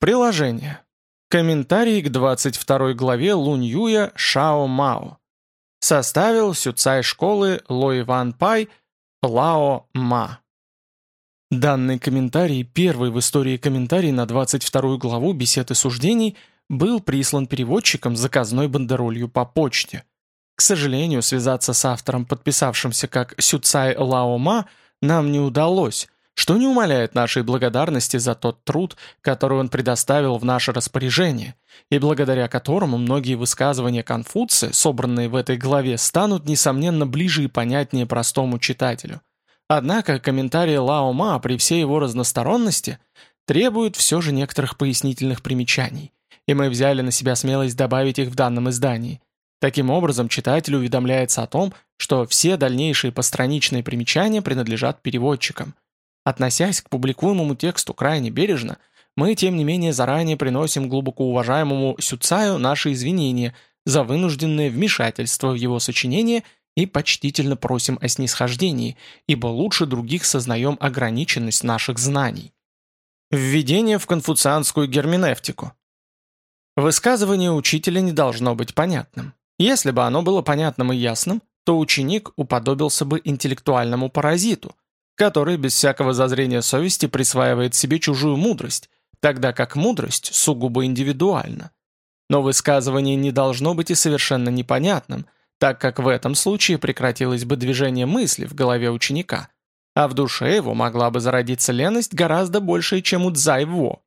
Приложение. Комментарий к 22 главе Лунь-Юя Шао Мао. Составил Сюцай школы Лой Ван Пай Лао Ма. Данный комментарий, первый в истории комментарий на 22 главу бесед и суждений, был прислан переводчиком заказной бандеролью по почте. К сожалению, связаться с автором, подписавшимся как Сюцай Лао Ма, нам не удалось, что не умаляет нашей благодарности за тот труд, который он предоставил в наше распоряжение, и благодаря которому многие высказывания Конфуция, собранные в этой главе, станут, несомненно, ближе и понятнее простому читателю. Однако комментарии Лао Ма при всей его разносторонности требуют все же некоторых пояснительных примечаний, и мы взяли на себя смелость добавить их в данном издании. Таким образом, читатель уведомляется о том, что все дальнейшие постраничные примечания принадлежат переводчикам. Относясь к публикуемому тексту крайне бережно, мы, тем не менее, заранее приносим глубоко уважаемому Сюцаю наши извинения за вынужденное вмешательство в его сочинение – и почтительно просим о снисхождении, ибо лучше других сознаем ограниченность наших знаний. Введение в конфуцианскую герменевтику. Высказывание учителя не должно быть понятным. Если бы оно было понятным и ясным, то ученик уподобился бы интеллектуальному паразиту, который без всякого зазрения совести присваивает себе чужую мудрость, тогда как мудрость сугубо индивидуальна. Но высказывание не должно быть и совершенно непонятным – так как в этом случае прекратилось бы движение мысли в голове ученика, а в душе его могла бы зародиться леность гораздо большая, чем у Цзайво.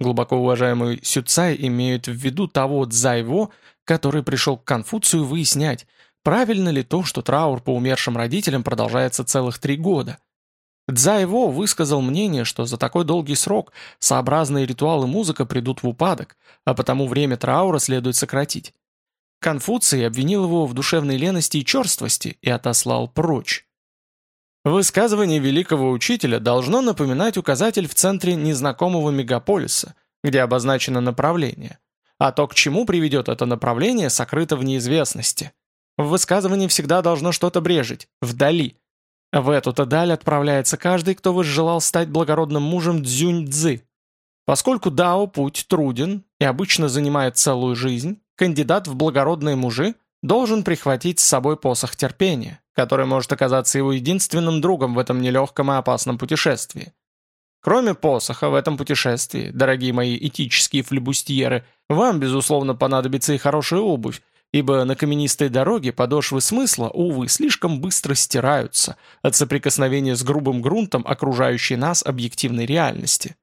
Глубоко уважаемый Сюцай имеют в виду того Цзайво, который пришел к Конфуцию выяснять, правильно ли то, что траур по умершим родителям продолжается целых три года. Цзайво высказал мнение, что за такой долгий срок сообразные ритуалы музыка придут в упадок, а потому время траура следует сократить. Конфуций обвинил его в душевной лености и черствости и отослал прочь. Высказывание великого учителя должно напоминать указатель в центре незнакомого мегаполиса, где обозначено направление. А то, к чему приведет это направление, сокрыто в неизвестности. В высказывании всегда должно что-то брежить, вдали. В эту-то даль отправляется каждый, кто возжелал стать благородным мужем Цзюнь-Цзы. Поскольку Дао путь труден и обычно занимает целую жизнь, кандидат в благородные мужи должен прихватить с собой посох терпения, который может оказаться его единственным другом в этом нелегком и опасном путешествии. Кроме посоха в этом путешествии, дорогие мои этические флебустьеры, вам, безусловно, понадобится и хорошая обувь, ибо на каменистой дороге подошвы смысла, увы, слишком быстро стираются от соприкосновения с грубым грунтом окружающей нас объективной реальности.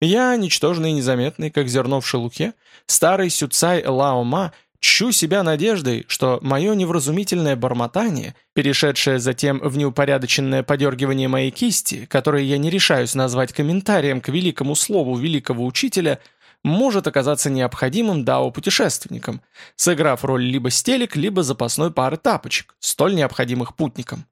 Я, ничтожный и незаметный, как зерно в шелухе, старый Сюцай Лаома, чщу себя надеждой, что мое невразумительное бормотание, перешедшее затем в неупорядоченное подергивание моей кисти, которое я не решаюсь назвать комментарием к великому слову великого учителя, может оказаться необходимым дао-путешественникам, сыграв роль либо стелек, либо запасной пары тапочек, столь необходимых путникам.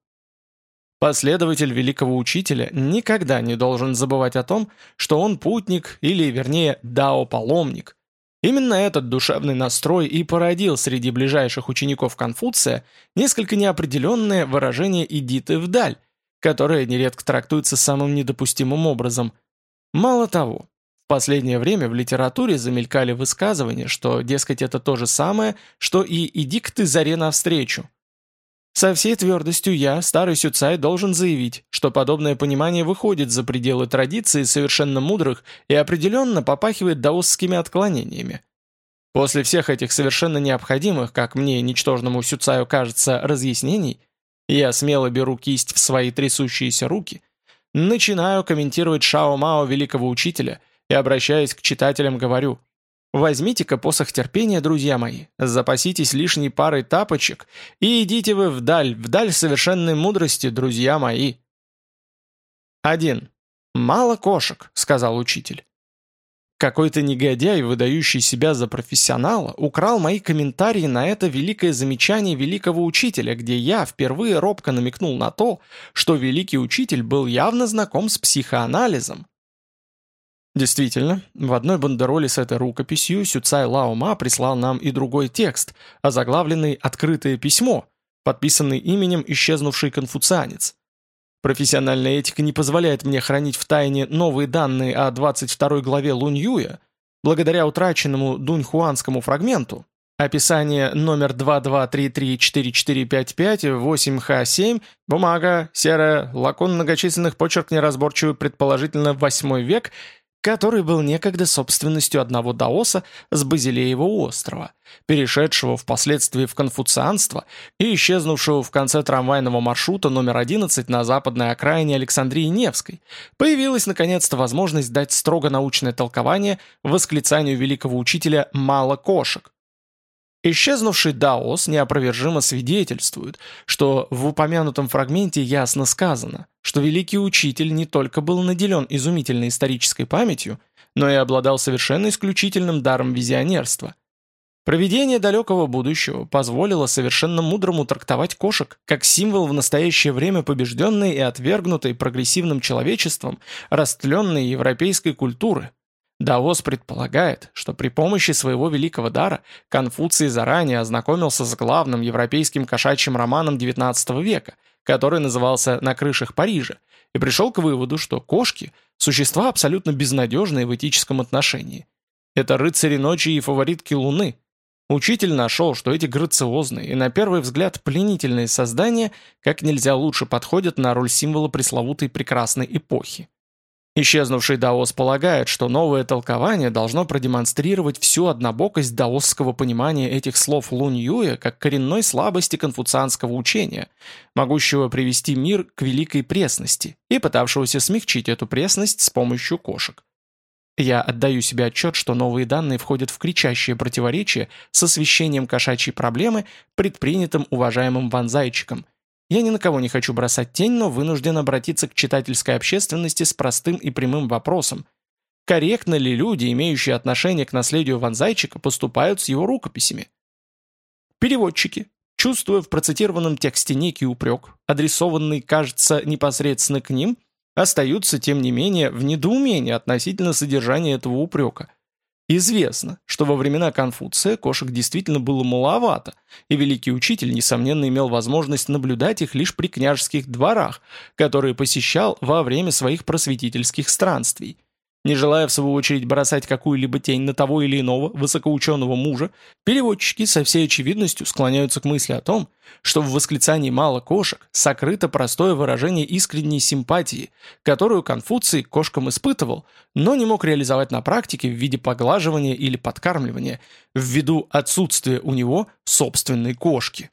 Последователь великого учителя никогда не должен забывать о том, что он путник или, вернее, дао-паломник. Именно этот душевный настрой и породил среди ближайших учеников Конфуция несколько неопределенное выражение «иди ты вдаль», которое нередко трактуется самым недопустимым образом. Мало того, последнее время в литературе замелькали высказывания, что, дескать, это то же самое, что и «иди-ка ты заре навстречу», со всей твердостью я, старый Сюцай, должен заявить, что подобное понимание выходит за пределы традиции совершенно мудрых и определенно попахивает даосскими отклонениями. После всех этих совершенно необходимых, как мне, ничтожному Сюцаю кажется, разъяснений, я смело беру кисть в свои трясущиеся руки, начинаю комментировать Шао Мао великого учителя и, обращаясь к читателям, говорю – Возьмите-ка посох терпения, друзья мои, запаситесь лишней парой тапочек и идите вы вдаль, вдаль совершенной мудрости, друзья мои. 1. «Мало кошек», — сказал учитель. Какой-то негодяй, выдающий себя за профессионала, украл мои комментарии на это великое замечание великого учителя, где я впервые робко намекнул на то, что великий учитель был явно знаком с психоанализом, Действительно, в одной бандероле с этой рукописью Сюцай Лаома прислал нам и другой текст, озаглавленный «Открытое письмо», подписанный именем исчезнувший конфуцианец. Профессиональная этика не позволяет мне хранить в тайне новые данные о 22 главе Лунь-Юя, благодаря утраченному дуньхуанскому фрагменту, описание номер 22334455-8Х7, бумага, серая, лакон многочисленных почерк неразборчивый, предположительно, 8 век – который был некогда собственностью одного даоса с Базилеева острова, перешедшего впоследствии в конфуцианство и исчезнувшего в конце трамвайного маршрута номер 11 на западной окраине Александрии Невской, появилась наконец-то возможность дать строго научное толкование восклицанию великого учителя «мало кошек», Исчезнувший Даос неопровержимо свидетельствует, что в упомянутом фрагменте ясно сказано, что великий учитель не только был наделен изумительной исторической памятью, но и обладал совершенно исключительным даром визионерства. Проведение далекого будущего позволило совершенно мудрому трактовать кошек как символ в настоящее время побежденной и отвергнутой прогрессивным человечеством растленной европейской культуры – Даос предполагает, что при помощи своего великого дара Конфуций заранее ознакомился с главным европейским кошачьим романом XIX века, который назывался «На крышах Парижа», и пришел к выводу, что кошки – существа абсолютно безнадежные в этическом отношении. Это рыцари ночи и фаворитки Луны. Учитель нашел, что эти грациозные и на первый взгляд пленительные создания как нельзя лучше подходят на роль символа пресловутой прекрасной эпохи. Исчезнувший даос полагает, что новое толкование должно продемонстрировать всю однобокость даосского понимания этих слов Лунь Юя как коренной слабости конфуцианского учения, могущего привести мир к великой пресности и пытавшегося смягчить эту пресность с помощью кошек. Я отдаю себе отчет, что новые данные входят в кричащее противоречие с освещением кошачьей проблемы, предпринятым уважаемым Ван Зайчиком – я ни на кого не хочу бросать тень, но вынужден обратиться к читательской общественности с простым и прямым вопросом. Корректно ли люди, имеющие отношение к наследию Ванзайчика, поступают с его рукописями? Переводчики, чувствуя в процитированном тексте некий упрек, адресованный, кажется, непосредственно к ним, остаются, тем не менее, в недоумении относительно содержания этого упрека – Известно, что во времена Конфуция кошек действительно было маловато, и великий учитель, несомненно, имел возможность наблюдать их лишь при княжеских дворах, которые посещал во время своих просветительских странствий – не желая, в свою очередь, бросать какую-либо тень на того или иного высокоученого мужа, переводчики со всей очевидностью склоняются к мысли о том, что в восклицании «мало кошек» сокрыто простое выражение искренней симпатии, которую Конфуций кошкам испытывал, но не мог реализовать на практике в виде поглаживания или подкармливания, ввиду отсутствия у него собственной кошки.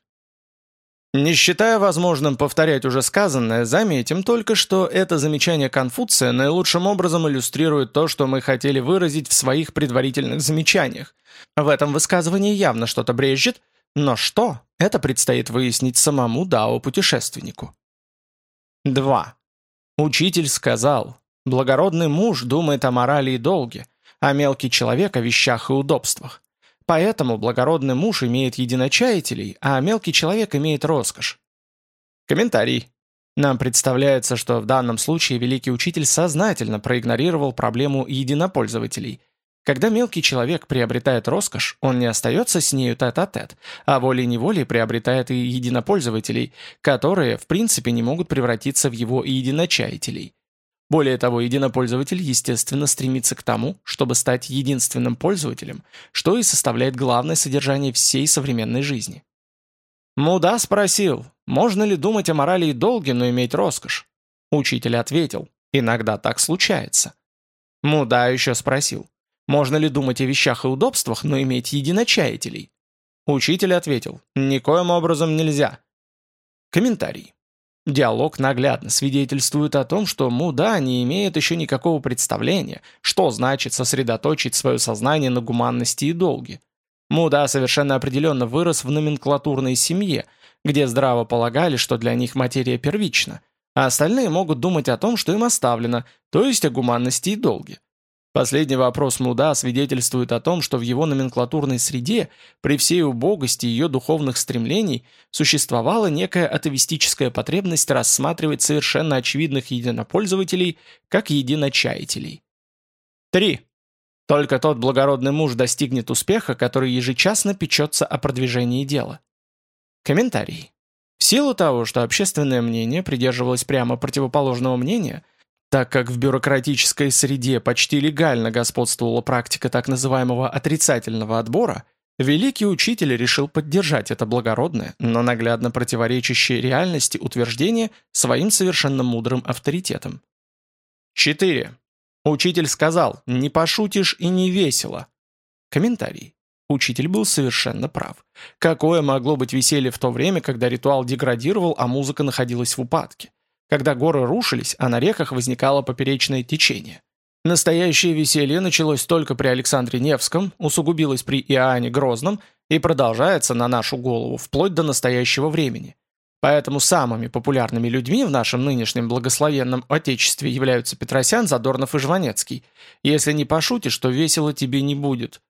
Не считая возможным повторять уже сказанное, заметим только, что это замечание Конфуция наилучшим образом иллюстрирует то, что мы хотели выразить в своих предварительных замечаниях. В этом высказывании явно что-то брежет, но что, это предстоит выяснить самому Дао-путешественнику. 2. Учитель сказал, благородный муж думает о морали и долге, а мелкий человек о вещах и удобствах. Поэтому благородный муж имеет единочаятелей, а мелкий человек имеет роскошь. Комментарий. Нам представляется, что в данном случае великий учитель сознательно проигнорировал проблему единопользователей. Когда мелкий человек приобретает роскошь, он не остается с нею тет-а-тет, а волей-неволей приобретает и единопользователей, которые, в принципе, не могут превратиться в его единочаятелей. Более того, единопользователь, естественно, стремится к тому, чтобы стать единственным пользователем, что и составляет главное содержание всей современной жизни. Муда спросил, можно ли думать о морали и долге, но иметь роскошь? Учитель ответил, иногда так случается. Муда еще спросил, можно ли думать о вещах и удобствах, но иметь единочаятелей? Учитель ответил, никоим образом нельзя. Комментарий. Диалог наглядно свидетельствует о том, что Муда не имеет еще никакого представления, что значит сосредоточить свое сознание на гуманности и долге. Муда совершенно определенно вырос в номенклатурной семье, где здраво полагали, что для них материя первична, а остальные могут думать о том, что им оставлено, то есть о гуманности и долге. Последний вопрос Муда свидетельствует о том, что в его номенклатурной среде, при всей убогости ее духовных стремлений, существовала некая атовистическая потребность рассматривать совершенно очевидных единопользователей как единочаятелей. 3. Только тот благородный муж достигнет успеха, который ежечасно печется о продвижении дела. Комментарий. В силу того, что общественное мнение придерживалось прямо противоположного мнения, так как в бюрократической среде почти легально господствовала практика так называемого отрицательного отбора, великий учитель решил поддержать это благородное, но наглядно противоречащее реальности утверждение своим совершенно мудрым авторитетом. 4. Учитель сказал «не пошутишь и не весело». Комментарий. Учитель был совершенно прав. Какое могло быть веселье в то время, когда ритуал деградировал, а музыка находилась в упадке? Когда горы рушились, а на реках возникало поперечное течение. Настоящее веселье началось только при Александре Невском, усугубилось при Иоанне Грозном и продолжается на нашу голову вплоть до настоящего времени. Поэтому самыми популярными людьми в нашем нынешнем благословенном Отечестве являются Петросян, Задорнов и Жванецкий. Если не пошутишь, то весело тебе не будет.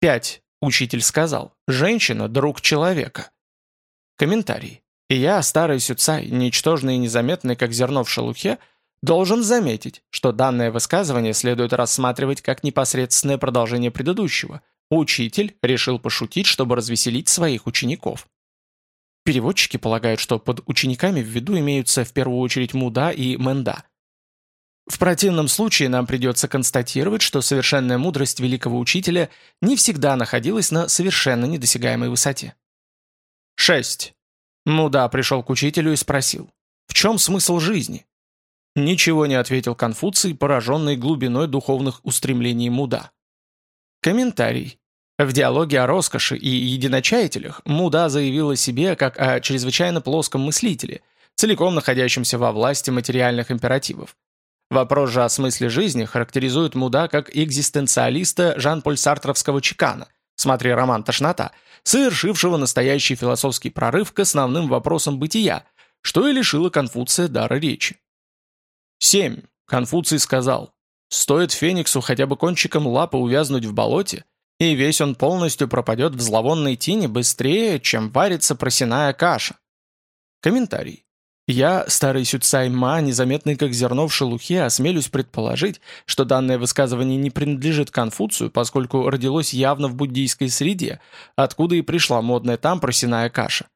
5. Учитель сказал, женщина – друг человека. Комментарий. И я, старый Сюцай, ничтожный и незаметный, как зерно в шелухе, должен заметить, что данное высказывание следует рассматривать как непосредственное продолжение предыдущего. Учитель решил пошутить, чтобы развеселить своих учеников. Переводчики полагают, что под учениками в виду имеются в первую очередь Муда и Менда – в противном случае нам придется констатировать, что совершенная мудрость великого учителя не всегда находилась на совершенно недосягаемой высоте. 6. Муда пришел к учителю и спросил, в чем смысл жизни? Ничего не ответил Конфуций, пораженный глубиной духовных устремлений Муда. Комментарий. В диалоге о роскоши и единочаятелях Муда заявил о себе как о чрезвычайно плоском мыслителе, целиком находящемся во власти материальных императивов. Вопрос же о смысле жизни характеризует Муда как экзистенциалиста Жан-Поль Сартровского чекана, смотри роман «Тошнота», совершившего настоящий философский прорыв к основным вопросам бытия, что и лишило Конфуция дара речи. 7. Конфуций сказал, «Стоит Фениксу хотя бы кончиком лапы увязнуть в болоте, и весь он полностью пропадет в зловонной тени быстрее, чем варится просяная каша». Комментарий. Я, старый Сюцай Ма, незаметный как зерно в шелухе, осмелюсь предположить, что данное высказывание не принадлежит Конфуцию, поскольку родилось явно в буддийской среде, откуда и пришла модная там просяная каша.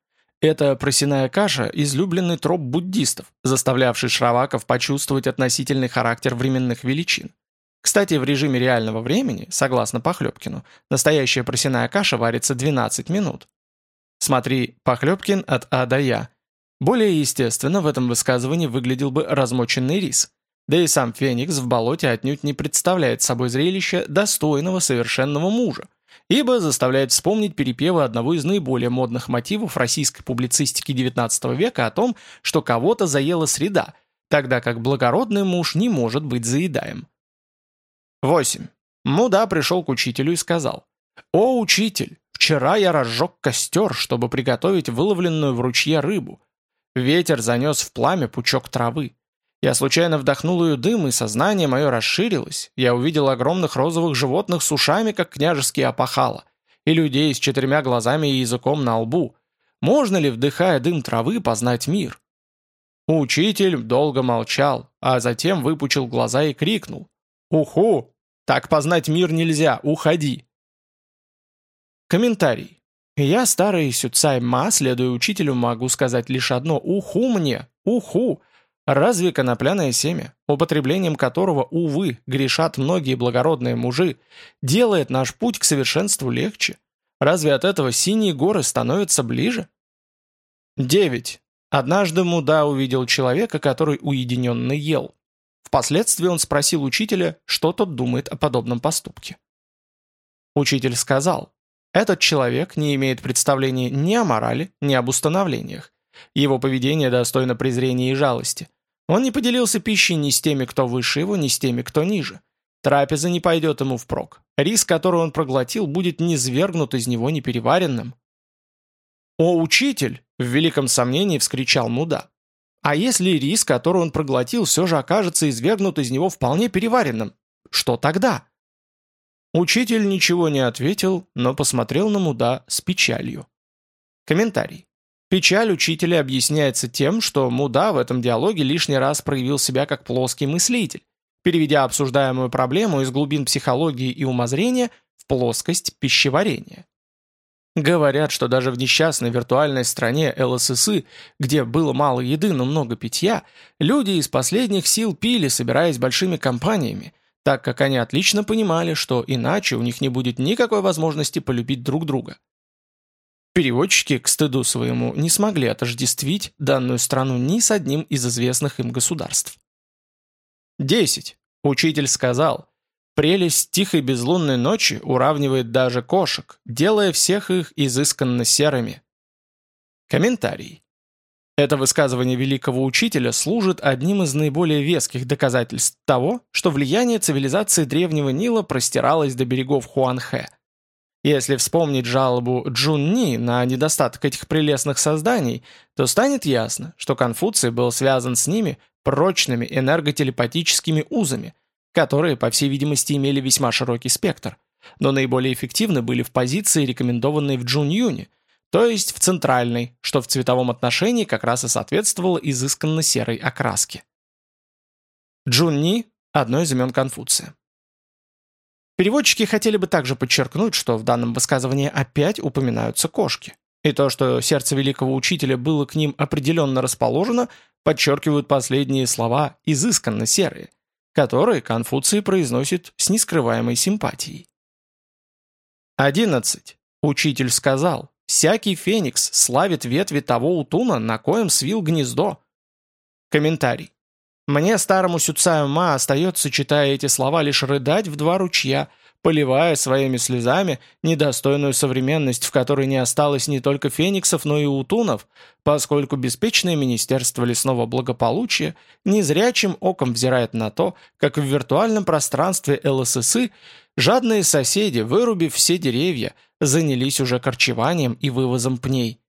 Это просяная каша – излюбленный троп буддистов, заставлявший шраваков почувствовать относительный характер временных величин. Кстати, в режиме реального времени, согласно Похлебкину, настоящая просяная каша варится 12 минут. Смотри «Похлебкин от А до Я», более естественно в этом высказывании выглядел бы размоченный рис. Да и сам Феникс в болоте отнюдь не представляет собой зрелище достойного совершенного мужа, ибо заставляет вспомнить перепевы одного из наиболее модных мотивов российской публицистики XIX века о том, что кого-то заела среда, тогда как благородный муж не может быть заедаем. 8. Муда пришел к учителю и сказал, «О, учитель, вчера я разжег костер, чтобы приготовить выловленную в ручье рыбу, Ветер занес в пламя пучок травы. Я случайно вдохнул ее дым, и сознание мое расширилось. Я увидел огромных розовых животных с ушами, как княжеские опахала, и людей с четырьмя глазами и языком на лбу. Можно ли, вдыхая дым травы, познать мир? Учитель долго молчал, а затем выпучил глаза и крикнул. «Уху! Так познать мир нельзя, уходи!» Комментарий. Я, старый Сюцай Ма, следуя учителю, могу сказать лишь одно «Уху мне! Уху!» Разве конопляное семя, употреблением которого, увы, грешат многие благородные мужи, делает наш путь к совершенству легче? Разве от этого синие горы становятся ближе? 9. Однажды Муда увидел человека, который уединенно ел. Впоследствии он спросил учителя, что тот думает о подобном поступке. Учитель сказал, этот человек не имеет представления ни о морали, ни об установлениях. Его поведение достойно презрения и жалости. Он не поделился пищей ни с теми, кто выше его, ни с теми, кто ниже. Трапеза не пойдет ему впрок. Рис, который он проглотил, будет низвергнут из него непереваренным. «О, учитель!» — в великом сомнении вскричал Муда. «А если рис, который он проглотил, все же окажется извергнут из него вполне переваренным? Что тогда?» Учитель ничего не ответил, но посмотрел на Муда с печалью. Комментарий. Печаль учителя объясняется тем, что Муда в этом диалоге лишний раз проявил себя как плоский мыслитель, переведя обсуждаемую проблему из глубин психологии и умозрения в плоскость пищеварения. Говорят, что даже в несчастной виртуальной стране ЛССы, где было мало еды, но много питья, люди из последних сил пили, собираясь большими компаниями, так как они отлично понимали, что иначе у них не будет никакой возможности полюбить друг друга. Переводчики, к стыду своему, не смогли отождествить данную страну ни с одним из известных им государств. 10. Учитель сказал, Прелесть тихой безлунной ночи уравнивает даже кошек, делая всех их изысканно серыми. Комментарий. Это высказывание великого учителя служит одним из наиболее веских доказательств того, что влияние цивилизации древнего Нила простиралось до берегов Хуанхэ. Если вспомнить жалобу Джунни на недостаток этих прелестных созданий, то станет ясно, что Конфуций был связан с ними прочными энерготелепатическими узами, которые, по всей видимости, имели весьма широкий спектр, но наиболее эффективны были в позиции, рекомендованной в Джун-Юне, то есть в центральной, что в цветовом отношении как раз и соответствовало изысканно серой окраске. Джунни – одно из имен Конфуция. Переводчики хотели бы также подчеркнуть, что в данном высказывании опять упоминаются кошки. И то, что сердце великого учителя было к ним определенно расположено, подчеркивают последние слова «изысканно серые», которые Конфуций произносит с нескрываемой симпатией. 11. Учитель сказал, «Всякий феникс славит ветви того утуна, на коем свил гнездо». Комментарий. Мне, старому Сюцаю Ма, остается, читая эти слова, лишь рыдать в два ручья – поливая своими слезами недостойную современность, в которой не осталось не только фениксов, но и утунов, поскольку беспечное Министерство лесного благополучия незрячим оком взирает на то, как в виртуальном пространстве ЛССы жадные соседи, вырубив все деревья, занялись уже корчеванием и вывозом пней.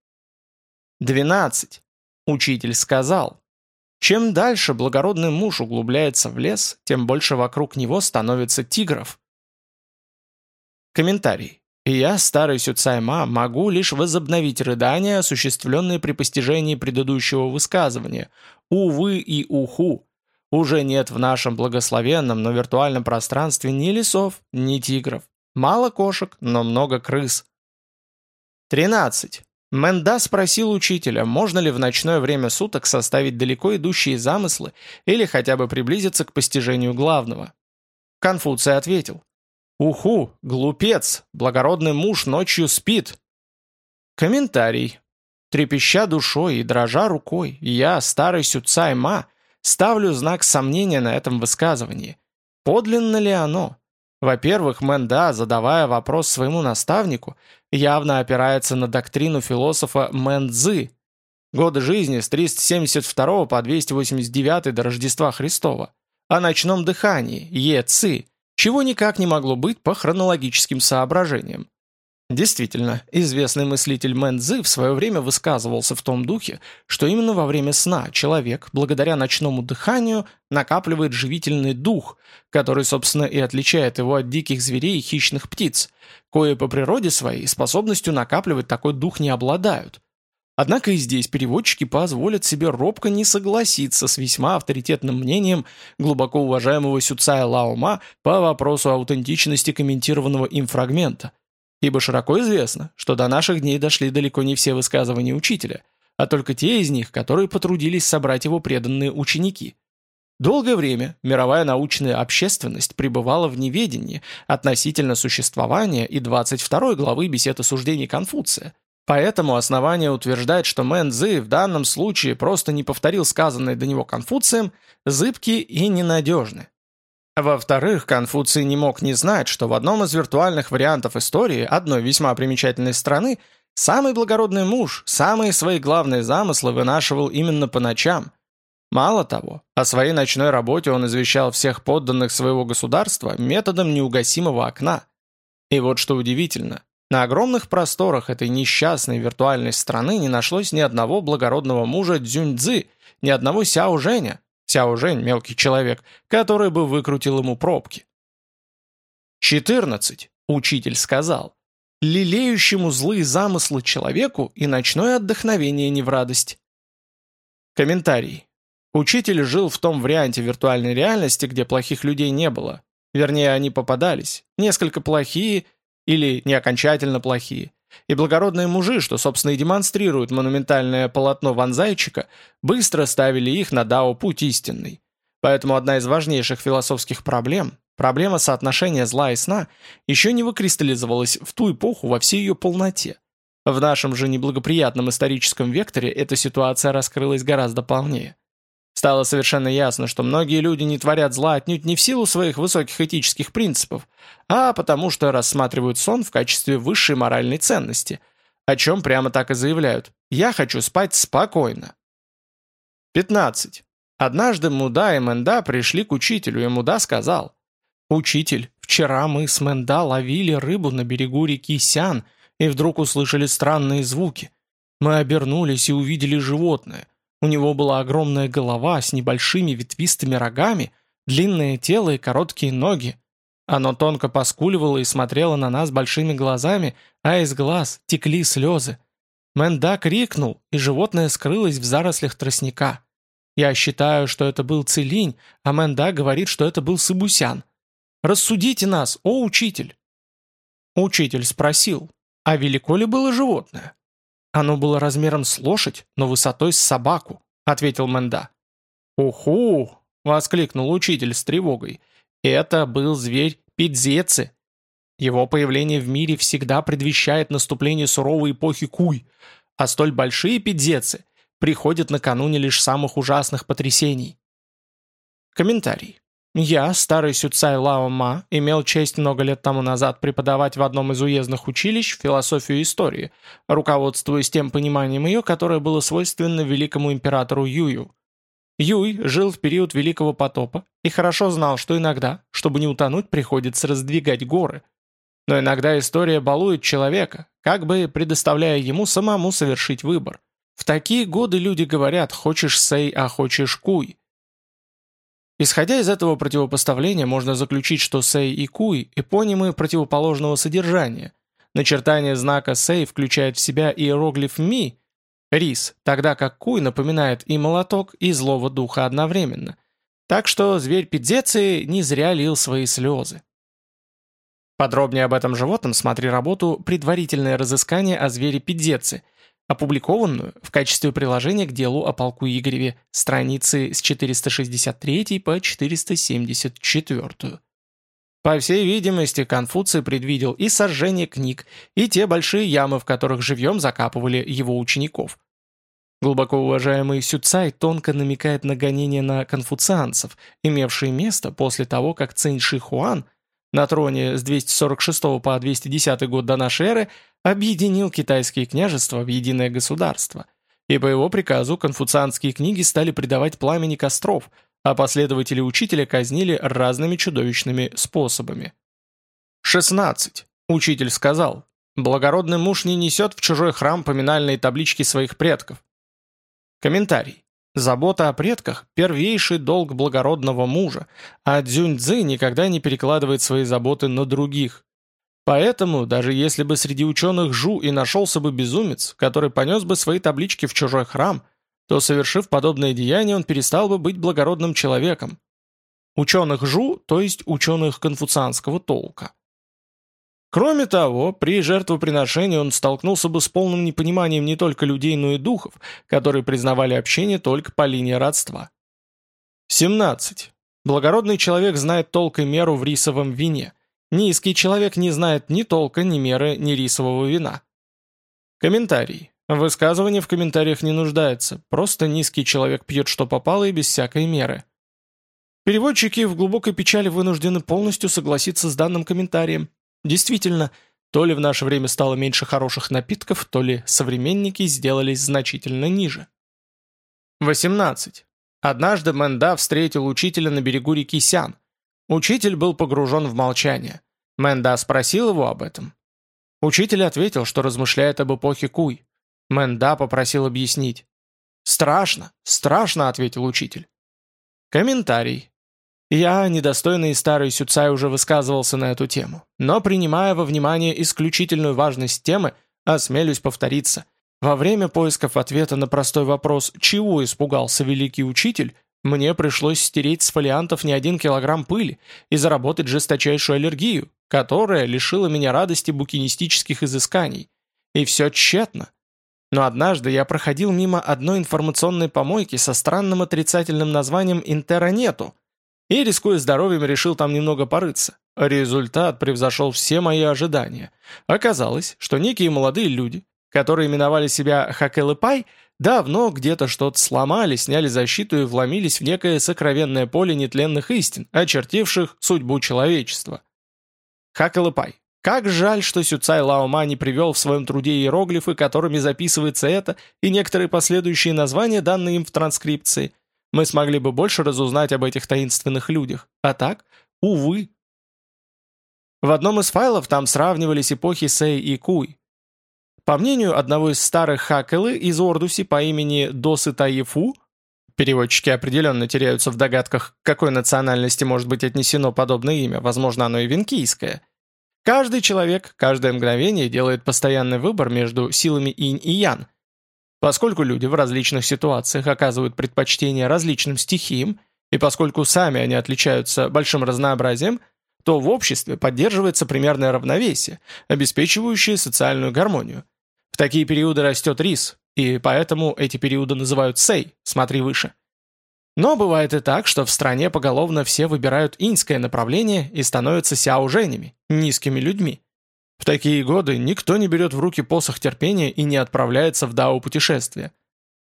12. Учитель сказал, чем дальше благородный муж углубляется в лес, тем больше вокруг него становится тигров – Комментарий. Я, старый Сюцайма, могу лишь возобновить рыдания, осуществленные при постижении предыдущего высказывания. Увы и уху. Уже нет в нашем благословенном, но виртуальном пространстве ни лесов, ни тигров. Мало кошек, но много крыс. 13. Менда спросил учителя, можно ли в ночное время суток составить далеко идущие замыслы или хотя бы приблизиться к постижению главного. Конфуций ответил, Уху, глупец, благородный муж ночью спит. Комментарий. Трепеща душой и дрожа рукой, я, старый Сюцай Ма, ставлю знак сомнения на этом высказывании. Подлинно ли оно? Во-первых, Мэнда, задавая вопрос своему наставнику, явно опирается на доктрину философа Мэнцзы. Годы жизни с 372 по 289 до Рождества Христова. О ночном дыхании, Е Ци, чего никак не могло быть по хронологическим соображениям. Действительно, известный мыслитель Мэн Цзы в свое время высказывался в том духе, что именно во время сна человек, благодаря ночному дыханию, накапливает живительный дух, который, собственно, и отличает его от диких зверей и хищных птиц, кое по природе своей способностью накапливать такой дух не обладают. Однако и здесь переводчики позволят себе робко не согласиться с весьма авторитетным мнением глубоко уважаемого Сюцая Лаома по вопросу аутентичности комментированного им фрагмента, ибо широко известно, что до наших дней дошли далеко не все высказывания учителя, а только те из них, которые потрудились собрать его преданные ученики. Долгое время мировая научная общественность пребывала в неведении относительно существования и 22 главы бесед и суждений Конфуция – Поэтому основание утверждать, что Мэн Цзы в данном случае просто не повторил сказанное до него Конфуцием, зыбки и ненадежны. Во-вторых, Конфуций не мог не знать, что в одном из виртуальных вариантов истории одной весьма примечательной страны самый благородный муж самые свои главные замыслы вынашивал именно по ночам. Мало того, о своей ночной работе он извещал всех подданных своего государства методом неугасимого окна. И вот что удивительно, на огромных просторах этой несчастной виртуальной страны не нашлось ни одного благородного мужа Дзюньцзы, ни одного Сяо Женя, Сяо Жень – мелкий человек, который бы выкрутил ему пробки. 14. Учитель сказал, лелеющему злые замыслы человеку и ночное отдохновение не в радость. Комментарий. Учитель жил в том варианте виртуальной реальности, где плохих людей не было. Вернее, они попадались. Несколько плохие или не окончательно плохие. И благородные мужи, что, собственно, и демонстрируют монументальное полотно Ванзайчика, быстро ставили их на Дао путь истинный. Поэтому одна из важнейших философских проблем, проблема соотношения зла и сна, еще не выкристаллизовалась в ту эпоху во всей ее полноте. В нашем же неблагоприятном историческом векторе эта ситуация раскрылась гораздо полнее. Стало совершенно ясно, что многие люди не творят зла отнюдь не в силу своих высоких этических принципов, а потому что рассматривают сон в качестве высшей моральной ценности, о чем прямо так и заявляют «я хочу спать спокойно». 15. Однажды Муда и Менда пришли к учителю, и Муда сказал «Учитель, вчера мы с Менда ловили рыбу на берегу реки Сян и вдруг услышали странные звуки. Мы обернулись и увидели животное. У него была огромная голова с небольшими ветвистыми рогами, длинное тело и короткие ноги. Оно тонко поскуливало и смотрело на нас большими глазами, а из глаз текли слезы. Мэнда крикнул, и животное скрылось в зарослях тростника. Я считаю, что это был Целинь, а Мэнда говорит, что это был Сыбусян. Рассудите нас, о учитель!» Учитель спросил, а велико ли было животное? «Оно было размером с лошадь, но высотой с собаку», — ответил Мэнда. «Уху!» — воскликнул учитель с тревогой. «Это был зверь Пидзецы. Его появление в мире всегда предвещает наступление суровой эпохи Куй, а столь большие Пидзецы приходят накануне лишь самых ужасных потрясений». Комментарий. Я, старый Сюцай Лао Ма, имел честь много лет тому назад преподавать в одном из уездных училищ философию истории, руководствуясь тем пониманием ее, которое было свойственно великому императору Юю. Юй жил в период Великого потопа и хорошо знал, что иногда, чтобы не утонуть, приходится раздвигать горы. Но иногда история балует человека, как бы предоставляя ему самому совершить выбор. В такие годы люди говорят «хочешь сей, а хочешь куй», Исходя из этого противопоставления, можно заключить, что сей и куй – эпонимы противоположного содержания. Начертание знака сей включает в себя иероглиф ми – рис, тогда как куй напоминает и молоток, и злого духа одновременно. Так что зверь Пидзеции не зря лил свои слезы. Подробнее об этом животном смотри работу «Предварительное разыскание о звере Пидзецы», опубликованную в качестве приложения к делу о полку Игореве страницы с 463 по 474. По всей видимости, Конфуций предвидел и сожжение книг, и те большие ямы, в которых живьем закапывали его учеников. Глубоко уважаемый Сюцай тонко намекает на гонения на конфуцианцев, имевшие место после того, как Цинь Ши Хуан на троне с 246 по 210 год до нашей эры объединил китайские княжества в единое государство, и по его приказу конфуцианские книги стали придавать пламени костров, а последователи учителя казнили разными чудовищными способами. 16. Учитель сказал, «Благородный муж не несет в чужой храм поминальные таблички своих предков». Комментарий. Забота о предках – первейший долг благородного мужа, а Цзюнь-Цзы никогда не перекладывает свои заботы на других. Поэтому, даже если бы среди ученых Жу и нашелся бы безумец, который понес бы свои таблички в чужой храм, то, совершив подобное деяние, он перестал бы быть благородным человеком. Ученых Жу, то есть ученых конфуцианского толка. Кроме того, при жертвоприношении он столкнулся бы с полным непониманием не только людей, но и духов, которые признавали общение только по линии родства. 17. Благородный человек знает толк и меру в рисовом вине – Низкий человек не знает ни толка, ни меры, ни рисового вина. Комментарий. Высказывание в комментариях не нуждается, просто низкий человек пьет что попало и без всякой меры. Переводчики в глубокой печали вынуждены полностью согласиться с данным комментарием. Действительно, то ли в наше время стало меньше хороших напитков, то ли современники сделались значительно ниже. 18. Однажды Мэнда встретил учителя на берегу реки Сян. Учитель был погружен в молчание. Мэнда спросил его об этом. Учитель ответил, что размышляет об эпохе Куй. Мэнда попросил объяснить. «Страшно, страшно», — ответил учитель. Комментарий. Я, недостойный старый Сюцай, уже высказывался на эту тему, но, принимая во внимание исключительную важность темы, осмелюсь повториться. Во время поисков ответа на простой вопрос «Чего испугался великий учитель?» Мне пришлось стереть с фолиантов не один килограмм пыли и заработать жесточайшую аллергию, которая лишила меня радости букинистических изысканий. И все тщетно. Но однажды я проходил мимо одной информационной помойки со странным отрицательным названием «Интеронету» и, рискуя здоровьем, решил там немного порыться. Результат превзошел все мои ожидания. Оказалось, что некие молодые люди, которые именовали себя Хакелыпай, давно где-то что-то сломали, сняли защиту и вломились в некое сокровенное поле нетленных истин, очертивших судьбу человечества. Хакелыпай. Как жаль, что Сюцай Лаома не привел в своем труде иероглифы, которыми записывается это, и некоторые последующие названия, данные им в транскрипции. Мы смогли бы больше разузнать об этих таинственных людях. А так, увы. В одном из файлов там сравнивались эпохи Сэй и Куй. По мнению одного из старых хакелы из Ордуси по имени Досы Таифу, переводчики определенно теряются в догадках, к какой национальности может быть отнесено подобное имя, возможно, оно и венкийское – Каждый человек, каждое мгновение делает постоянный выбор между силами инь и ян. Поскольку люди в различных ситуациях оказывают предпочтение различным стихиям, и поскольку сами они отличаются большим разнообразием, то в обществе поддерживается примерное равновесие, обеспечивающее социальную гармонию. В такие периоды растет рис, и поэтому эти периоды называют сей, смотри выше. Но бывает и так, что в стране поголовно все выбирают иньское направление и становятся сяо-женями, низкими людьми. В такие годы никто не берет в руки посох терпения и не отправляется в дао-путешествие.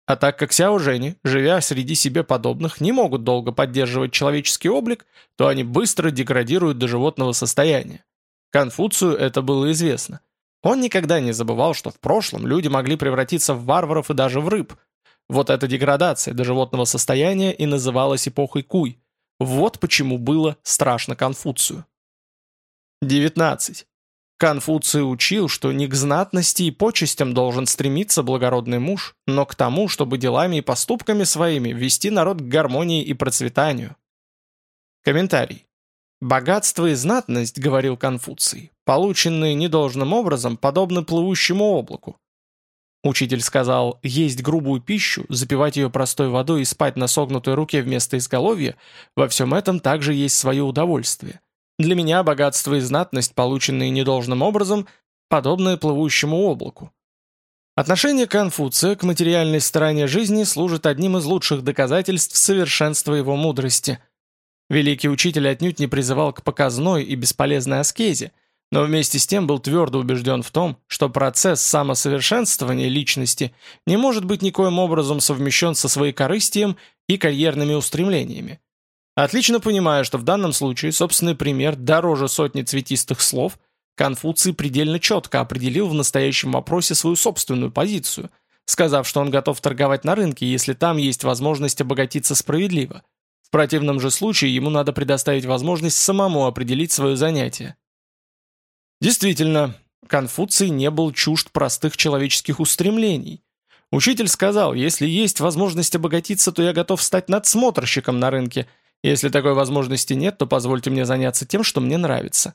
А так как сяо-жени, живя среди себе подобных, не могут долго поддерживать человеческий облик, то они быстро деградируют до животного состояния. Конфуцию это было известно. Он никогда не забывал, что в прошлом люди могли превратиться в варваров и даже в рыб – вот эта деградация до животного состояния и называлась эпохой Куй. Вот почему было страшно Конфуцию. 19. Конфуций учил, что не к знатности и почестям должен стремиться благородный муж, но к тому, чтобы делами и поступками своими вести народ к гармонии и процветанию. Комментарий. «Богатство и знатность, — говорил Конфуций, — полученные недолжным образом, подобны плывущему облаку. Учитель сказал, есть грубую пищу, запивать ее простой водой и спать на согнутой руке вместо изголовья, во всем этом также есть свое удовольствие. Для меня богатство и знатность, полученные недолжным образом, подобны плывущему облаку. Отношение Конфуция к материальной стороне жизни служит одним из лучших доказательств совершенства его мудрости. Великий учитель отнюдь не призывал к показной и бесполезной аскезе, но вместе с тем был твердо убежден в том, что процесс самосовершенствования личности не может быть никоим образом совмещен со своей корыстием и карьерными устремлениями. Отлично понимая, что в данном случае собственный пример дороже сотни цветистых слов, Конфуций предельно четко определил в настоящем вопросе свою собственную позицию, сказав, что он готов торговать на рынке, если там есть возможность обогатиться справедливо. В противном же случае ему надо предоставить возможность самому определить свое занятие. Действительно, Конфуций не был чужд простых человеческих устремлений. Учитель сказал, если есть возможность обогатиться, то я готов стать надсмотрщиком на рынке. Если такой возможности нет, то позвольте мне заняться тем, что мне нравится.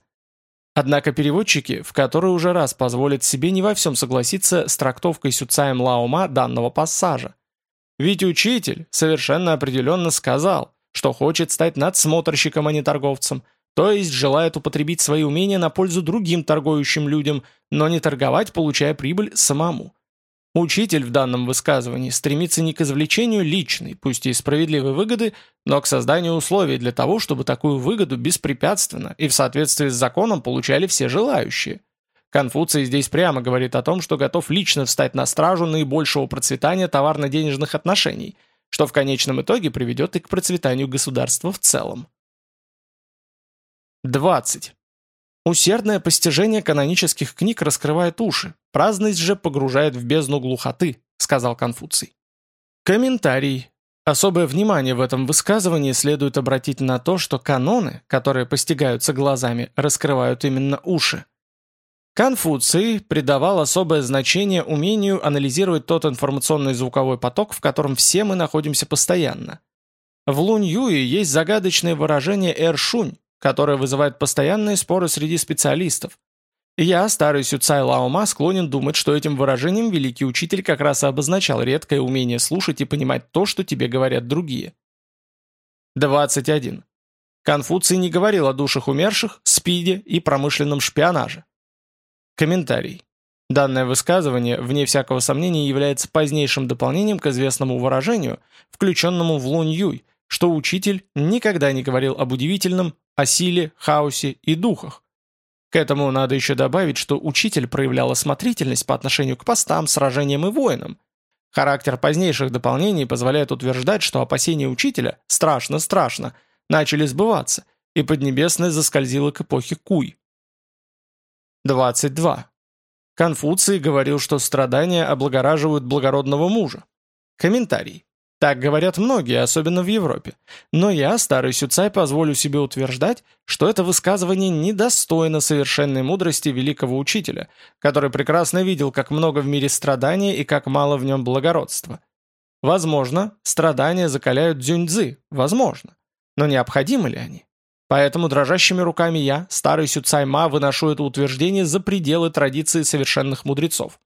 Однако переводчики, в которые уже раз позволят себе не во всем согласиться с трактовкой Сюцаем Лаома данного пассажа. Ведь учитель совершенно определенно сказал, что хочет стать надсмотрщиком, а не торговцем – то есть желает употребить свои умения на пользу другим торгующим людям, но не торговать, получая прибыль самому. Учитель в данном высказывании стремится не к извлечению личной, пусть и справедливой выгоды, но к созданию условий для того, чтобы такую выгоду беспрепятственно и в соответствии с законом получали все желающие. Конфуций здесь прямо говорит о том, что готов лично встать на стражу наибольшего процветания товарно-денежных отношений, что в конечном итоге приведет и к процветанию государства в целом. 20. Усердное постижение канонических книг раскрывает уши, праздность же погружает в бездну глухоты, сказал Конфуций. Комментарий. Особое внимание в этом высказывании следует обратить на то, что каноны, которые постигаются глазами, раскрывают именно уши. Конфуций придавал особое значение умению анализировать тот информационный звуковой поток, в котором все мы находимся постоянно. В Лунь-Юе есть загадочное выражение «эршунь», которая вызывает постоянные споры среди специалистов. я, старый Сюцай Лаома, склонен думать, что этим выражением великий учитель как раз и обозначал редкое умение слушать и понимать то, что тебе говорят другие. 21. Конфуций не говорил о душах умерших, спиде и промышленном шпионаже. Комментарий. Данное высказывание, вне всякого сомнения, является позднейшим дополнением к известному выражению, включенному в Лунь Юй, что учитель никогда не говорил об удивительном, о силе, хаосе и духах. К этому надо еще добавить, что учитель проявлял осмотрительность по отношению к постам, сражениям и воинам. Характер позднейших дополнений позволяет утверждать, что опасения учителя «страшно-страшно» начали сбываться, и Поднебесная заскользила к эпохе Куй. 22. Конфуций говорил, что страдания облагораживают благородного мужа. Комментарий. Так говорят многие, особенно в Европе. Но я, старый Сюцай, позволю себе утверждать, что это высказывание недостойно совершенной мудрости великого учителя, который прекрасно видел, как много в мире страдания и как мало в нем благородства. Возможно, страдания закаляют дзюньцзы, возможно. Но необходимы ли они? Поэтому дрожащими руками я, старый Сюцайма, выношу это утверждение за пределы традиции совершенных мудрецов.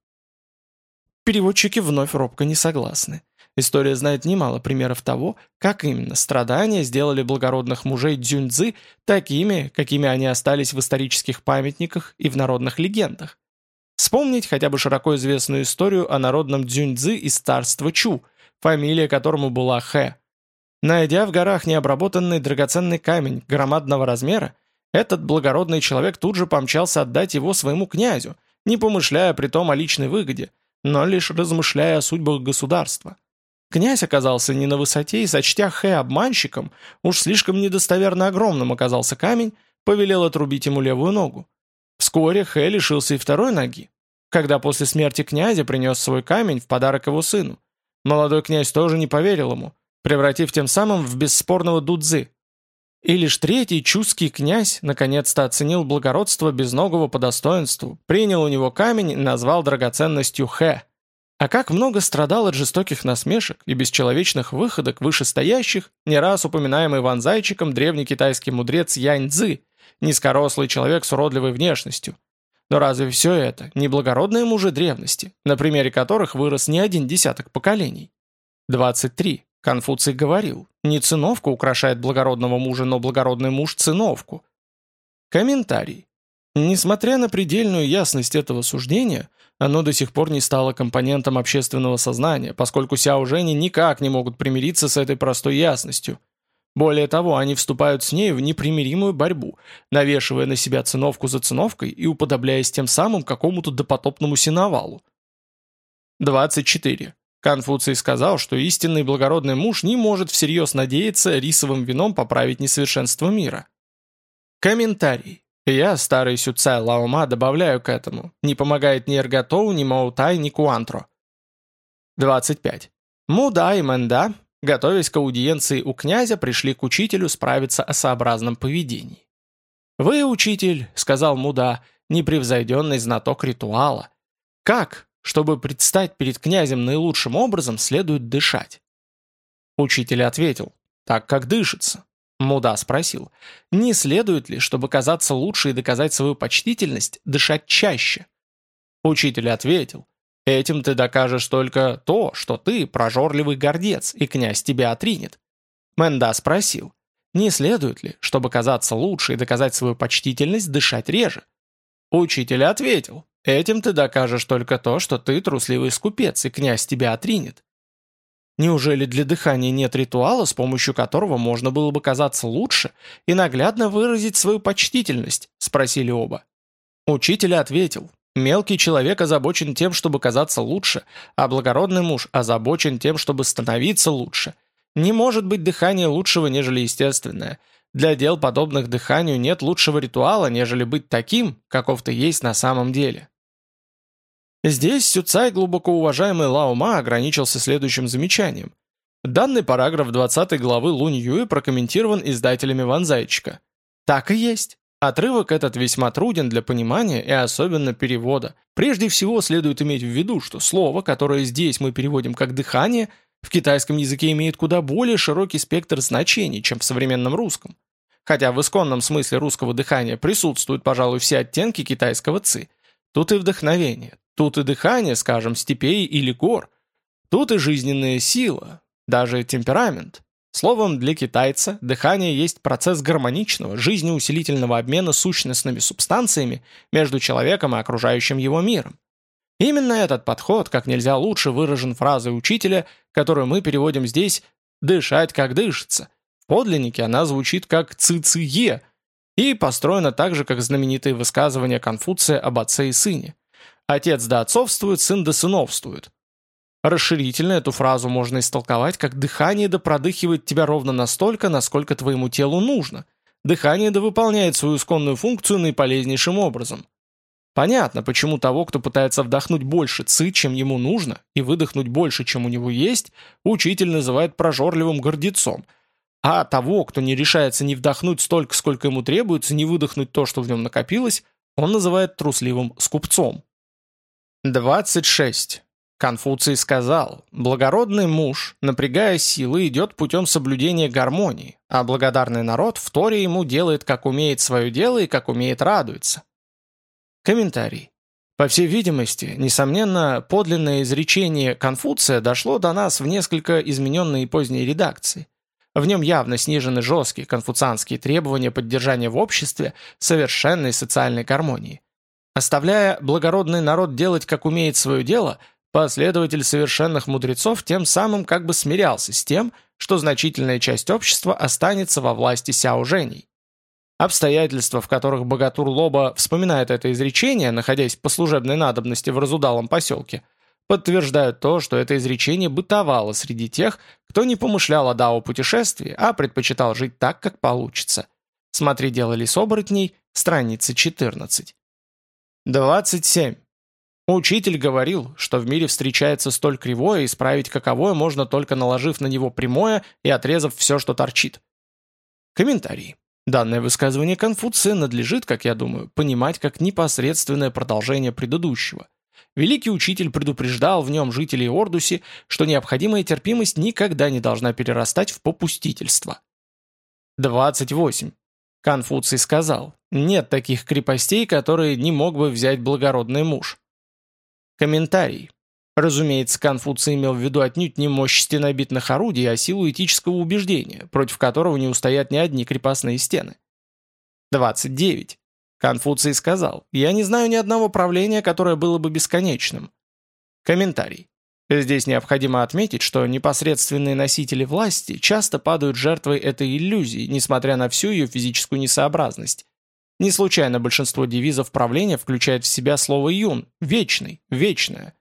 Переводчики вновь робко не согласны. История знает немало примеров того, как именно страдания сделали благородных мужей дзюньцзы такими, какими они остались в исторических памятниках и в народных легендах. Вспомнить хотя бы широко известную историю о народном дзюньцзы из царства Чу, фамилия которому была Хэ. Найдя в горах необработанный драгоценный камень громадного размера, этот благородный человек тут же помчался отдать его своему князю, не помышляя при том о личной выгоде, но лишь размышляя о судьбах государства. Князь оказался не на высоте и, сочтя Хэ обманщиком, уж слишком недостоверно огромным оказался камень, повелел отрубить ему левую ногу. Вскоре Хэ лишился и второй ноги, когда после смерти князя принес свой камень в подарок его сыну. Молодой князь тоже не поверил ему – превратив тем самым в бесспорного дудзы. И лишь третий чуский князь наконец-то оценил благородство безногого по достоинству, принял у него камень и назвал драгоценностью Хэ. А как много страдал от жестоких насмешек и бесчеловечных выходок вышестоящих, не раз упоминаемый Ван Зайчиком древний китайский мудрец Янь Цзы, низкорослый человек с уродливой внешностью. Но разве все это не благородные мужи древности, на примере которых вырос не один десяток поколений? 23. Конфуций говорил, не циновка украшает благородного мужа, но благородный муж – циновку. Комментарий. Несмотря на предельную ясность этого суждения, оно до сих пор не стало компонентом общественного сознания, поскольку Сяо Жени никак не могут примириться с этой простой ясностью. Более того, они вступают с ней в непримиримую борьбу, навешивая на себя циновку за циновкой и уподобляясь тем самым какому-то допотопному синовалу. 24. Конфуций сказал, что истинный благородный муж не может всерьез надеяться рисовым вином поправить несовершенство мира. Комментарий. Я, старый Сюцай Лаома, добавляю к этому. Не помогает ни Эрготоу, ни Маутай, ни Куантро. 25. Муда и Мэнда, готовясь к аудиенции у князя, пришли к учителю справиться о сообразном поведении. «Вы, учитель», — сказал Муда, — «непревзойденный знаток ритуала. Как, чтобы предстать перед князем наилучшим образом, следует дышать. Учитель ответил, так как дышится. Муда спросил, не следует ли, чтобы казаться лучше и доказать свою почтительность, дышать чаще? Учитель ответил, этим ты докажешь только то, что ты прожорливый гордец, и князь тебя отринет. Менда спросил, не следует ли, чтобы казаться лучше и доказать свою почтительность, дышать реже? Учитель ответил, Этим ты докажешь только то, что ты трусливый скупец, и князь тебя отринет. Неужели для дыхания нет ритуала, с помощью которого можно было бы казаться лучше и наглядно выразить свою почтительность?» – спросили оба. Учитель ответил, «Мелкий человек озабочен тем, чтобы казаться лучше, а благородный муж озабочен тем, чтобы становиться лучше. Не может быть дыхание лучшего, нежели естественное. Для дел, подобных дыханию, нет лучшего ритуала, нежели быть таким, каков ты есть на самом деле». Здесь Сюцай, глубоко уважаемый Лао Ма, ограничился следующим замечанием. Данный параграф 20 главы Лунь Юи прокомментирован издателями Ван Зайчика. Так и есть. Отрывок этот весьма труден для понимания и особенно перевода. Прежде всего следует иметь в виду, что слово, которое здесь мы переводим как «дыхание», в китайском языке имеет куда более широкий спектр значений, чем в современном русском. Хотя в исконном смысле русского дыхания присутствуют, пожалуй, все оттенки китайского ци. Тут и вдохновение, Тут и дыхание, скажем, степей или гор. Тут и жизненная сила, даже темперамент. Словом, для китайца дыхание есть процесс гармоничного, жизнеусилительного обмена сущностными субстанциями между человеком и окружающим его миром. Именно этот подход как нельзя лучше выражен фразой учителя, которую мы переводим здесь «дышать как дышится». В подлиннике она звучит как «ци-ци-е» и построена так же, как знаменитые высказывания Конфуция об отце и сыне. «Отец да отцовствует, сын да сыновствует». Расширительно эту фразу можно истолковать как «дыхание да продыхивает тебя ровно настолько, насколько твоему телу нужно». Дыхание да выполняет свою исконную функцию наиполезнейшим образом. Понятно, почему того, кто пытается вдохнуть больше ци, чем ему нужно, и выдохнуть больше, чем у него есть, учитель называет прожорливым гордецом, а того, кто не решается не вдохнуть столько, сколько ему требуется, не выдохнуть то, что в нем накопилось, он называет трусливым скупцом. 26. Конфуций сказал, благородный муж, напрягая силы, идет путем соблюдения гармонии, а благодарный народ в Торе ему делает, как умеет свое дело и как умеет радуется. Комментарий. По всей видимости, несомненно, подлинное изречение Конфуция дошло до нас в несколько измененной и поздней редакции. В нем явно снижены жесткие конфуцианские требования поддержания в обществе совершенной социальной гармонии. Оставляя благородный народ делать, как умеет свое дело – Последователь совершенных мудрецов тем самым как бы смирялся с тем, что значительная часть общества останется во власти Сяо Женей. Обстоятельства, в которых богатур Лоба вспоминает это изречение, находясь по служебной надобности в разудалом поселке, подтверждают то, что это изречение бытовало среди тех, кто не помышлял о дао-путешествии, а предпочитал жить так, как получится. Смотри «Дело лесоборотней», страница 14. 27. Учитель говорил, что в мире встречается столь кривое, исправить каковое можно только наложив на него прямое и отрезав все, что торчит. Комментарий. Данное высказывание Конфуция надлежит, как я думаю, понимать как непосредственное продолжение предыдущего. Великий учитель предупреждал в нем жителей Ордуси, что необходимая терпимость никогда не должна перерастать в попустительство. 28. Конфуций сказал, нет таких крепостей, которые не мог бы взять благородный муж. Комментарий. Разумеется, Конфуций имел в виду отнюдь не мощь стенобитных орудий, а силу этического убеждения, против которого не устоят ни одни крепостные стены. 29. Конфуций сказал, «Я не знаю ни одного правления, которое было бы бесконечным». Комментарий. Здесь необходимо отметить, что непосредственные носители власти часто падают жертвой этой иллюзии, несмотря на всю ее физическую несообразность. Не случайно большинство девизов правления включает в себя слово «юн» – «вечный», «вечное».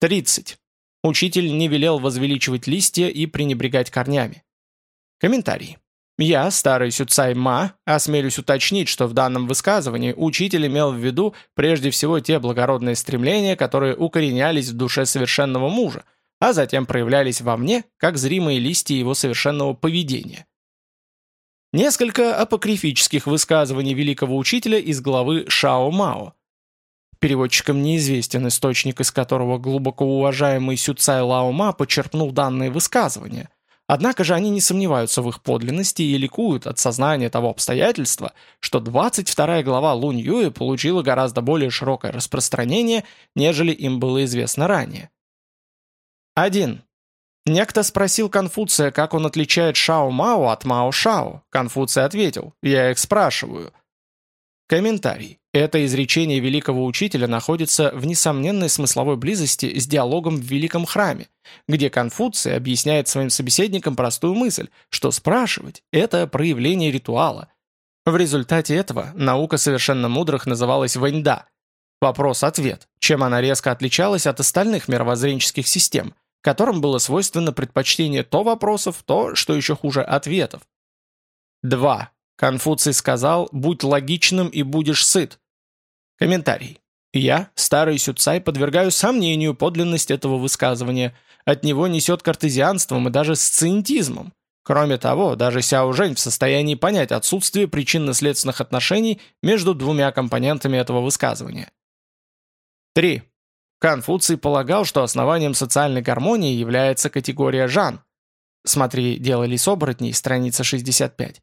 30. Учитель не велел возвеличивать листья и пренебрегать корнями. Комментарий. Я, старый Сюцай Ма, осмелюсь уточнить, что в данном высказывании учитель имел в виду прежде всего те благородные стремления, которые укоренялись в душе совершенного мужа, а затем проявлялись во мне, как зримые листья его совершенного поведения. Несколько апокрифических высказываний великого учителя из главы Шао Мао. Переводчикам неизвестен источник, из которого глубоко уважаемый Сюцай Лао Ма почерпнул данные высказывания. Однако же они не сомневаются в их подлинности и ликуют от сознания того обстоятельства, что 22 глава Лунь Юэ получила гораздо более широкое распространение, нежели им было известно ранее. 1. Некто спросил Конфуция, как он отличает Шао-Мао от Мао-Шао. Конфуций ответил, я их спрашиваю. Комментарий. Это изречение великого учителя находится в несомненной смысловой близости с диалогом в Великом храме, где Конфуций объясняет своим собеседникам простую мысль, что спрашивать – это проявление ритуала. В результате этого наука совершенно мудрых называлась ваньда – вопрос-ответ, чем она резко отличалась от остальных мировоззренческих систем – которым было свойственно предпочтение то вопросов, то, что еще хуже, ответов. 2. Конфуций сказал «Будь логичным и будешь сыт». Комментарий. Я, старый Сюцай, подвергаю сомнению подлинность этого высказывания. От него несет картезианством и даже сциентизмом. Кроме того, даже Сяо Жень в состоянии понять отсутствие причинно-следственных отношений между двумя компонентами этого высказывания. 3. Конфуций полагал, что основанием социальной гармонии является категория «жан». Смотри «Дело лесоборотней», страница 65.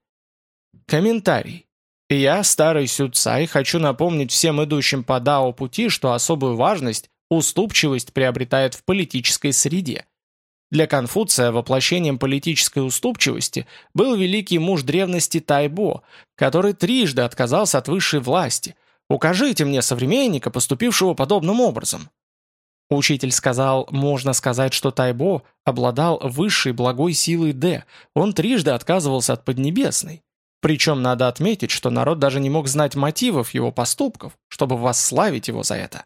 Комментарий. Я, старый Сюцай, хочу напомнить всем идущим по Дао пути, что особую важность уступчивость приобретает в политической среде. Для Конфуция воплощением политической уступчивости был великий муж древности Тайбо, который трижды отказался от высшей власти – Укажите мне современника, поступившего подобным образом». Учитель сказал, можно сказать, что Тайбо обладал высшей благой силой Д, он трижды отказывался от Поднебесной. Причем надо отметить, что народ даже не мог знать мотивов его поступков, чтобы восславить его за это.